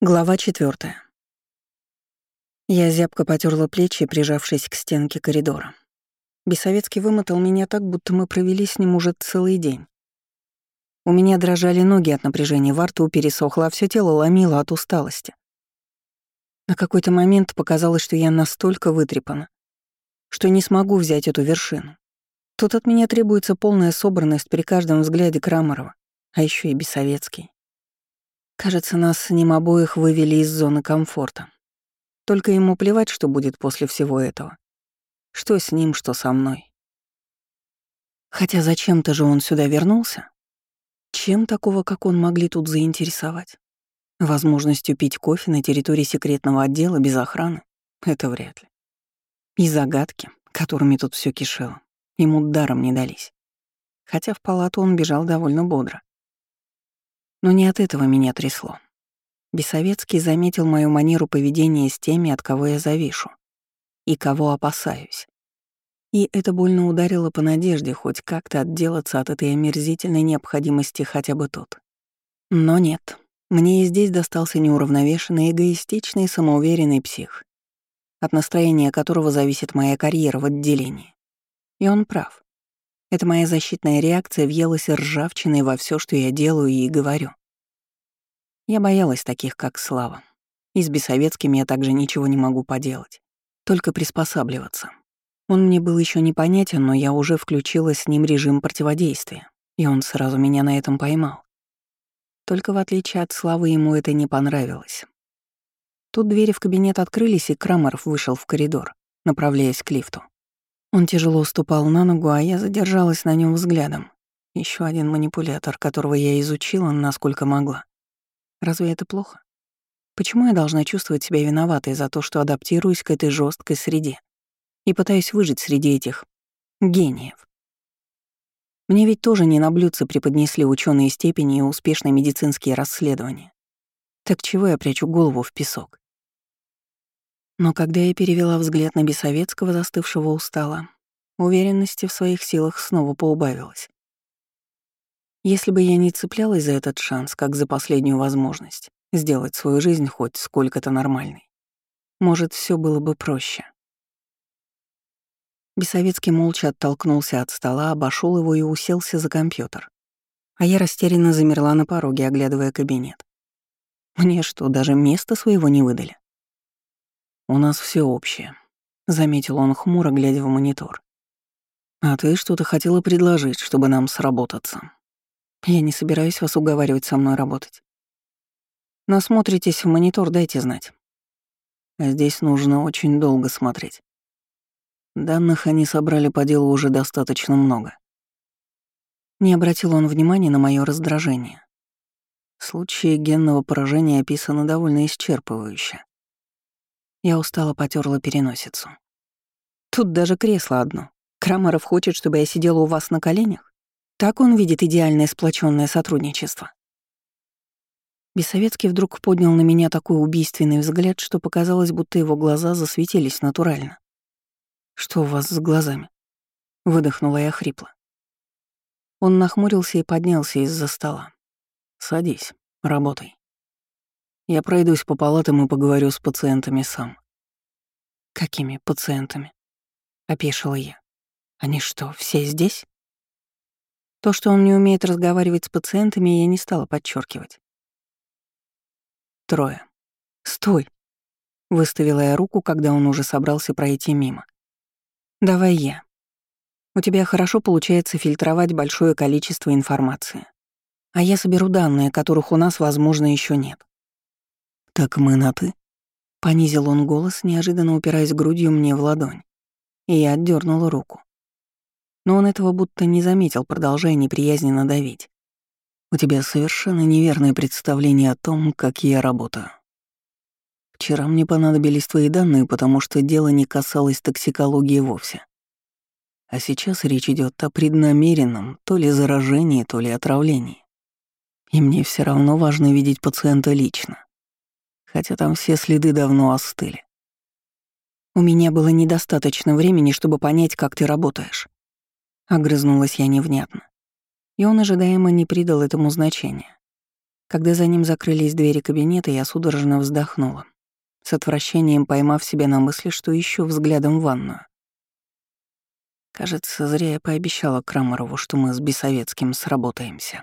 Глава четвертая. Я зябко потерла плечи, прижавшись к стенке коридора. Бесовецкий вымотал меня так, будто мы провели с ним уже целый день. У меня дрожали ноги от напряжения, во рту пересохло, а всё тело ломило от усталости. На какой-то момент показалось, что я настолько вытрепана, что не смогу взять эту вершину. Тут от меня требуется полная собранность при каждом взгляде Крамарова, а ещё и Бесовецкий. Кажется, нас с ним обоих вывели из зоны комфорта. Только ему плевать, что будет после всего этого. Что с ним, что со мной. Хотя зачем-то же он сюда вернулся. Чем такого, как он, могли тут заинтересовать? Возможностью пить кофе на территории секретного отдела без охраны? Это вряд ли. И загадки, которыми тут все кишело, ему даром не дались. Хотя в палату он бежал довольно бодро. Но не от этого меня трясло. Бесовецкий заметил мою манеру поведения с теми, от кого я завишу, и кого опасаюсь. И это больно ударило по надежде хоть как-то отделаться от этой омерзительной необходимости хотя бы тут. Но нет, мне и здесь достался неуравновешенный, эгоистичный, самоуверенный псих, от настроения которого зависит моя карьера в отделении. И он прав. Эта моя защитная реакция въелась ржавчиной во все, что я делаю и говорю. Я боялась таких, как Слава. И с Бесовецким я также ничего не могу поделать. Только приспосабливаться. Он мне был еще непонятен, но я уже включила с ним режим противодействия, и он сразу меня на этом поймал. Только в отличие от Славы ему это не понравилось. Тут двери в кабинет открылись, и Крамаров вышел в коридор, направляясь к лифту. Он тяжело ступал на ногу, а я задержалась на нем взглядом. Еще один манипулятор, которого я изучила, насколько могла. Разве это плохо? Почему я должна чувствовать себя виноватой за то, что адаптируюсь к этой жесткой среде и пытаюсь выжить среди этих гениев? Мне ведь тоже не на блюдце преподнесли ученые степени и успешные медицинские расследования. Так чего я прячу голову в песок? Но когда я перевела взгляд на Бесовецкого, застывшего у уверенности в своих силах снова поубавилась. Если бы я не цеплялась за этот шанс, как за последнюю возможность сделать свою жизнь хоть сколько-то нормальной, может, все было бы проще. Бесовецкий молча оттолкнулся от стола, обошел его и уселся за компьютер. А я растерянно замерла на пороге, оглядывая кабинет. Мне что, даже места своего не выдали? «У нас все общее», — заметил он хмуро, глядя в монитор. «А ты что-то хотела предложить, чтобы нам сработаться?» «Я не собираюсь вас уговаривать со мной работать. Насмотритесь в монитор, дайте знать. Здесь нужно очень долго смотреть. Данных они собрали по делу уже достаточно много. Не обратил он внимания на мое раздражение. Случаи генного поражения описаны довольно исчерпывающе. Я устало потерла переносицу. Тут даже кресло одно. Крамаров хочет, чтобы я сидела у вас на коленях? Так он видит идеальное сплоченное сотрудничество. Бесовецкий вдруг поднял на меня такой убийственный взгляд, что показалось, будто его глаза засветились натурально. «Что у вас с глазами?» — выдохнула я хрипло. Он нахмурился и поднялся из-за стола. «Садись, работай». Я пройдусь по палатам и поговорю с пациентами сам. Какими пациентами? Опешила я. Они что, все здесь? То, что он не умеет разговаривать с пациентами, я не стала подчеркивать. Трое. Стой! Выставила я руку, когда он уже собрался пройти мимо. Давай я. У тебя хорошо получается фильтровать большое количество информации. А я соберу данные, которых у нас, возможно, еще нет. «Так мы на «ты»?» Понизил он голос, неожиданно упираясь грудью мне в ладонь. И я отдернула руку. Но он этого будто не заметил, продолжая неприязненно давить. «У тебя совершенно неверное представление о том, как я работаю. Вчера мне понадобились твои данные, потому что дело не касалось токсикологии вовсе. А сейчас речь идет о преднамеренном то ли заражении, то ли отравлении. И мне все равно важно видеть пациента лично хотя там все следы давно остыли. У меня было недостаточно времени, чтобы понять, как ты работаешь. Огрызнулась я невнятно. И он ожидаемо не придал этому значения. Когда за ним закрылись двери кабинета, я судорожно вздохнула, с отвращением поймав себя на мысли, что ищу взглядом в ванную. Кажется, зря я пообещала Крамарову, что мы с Бесовецким сработаемся.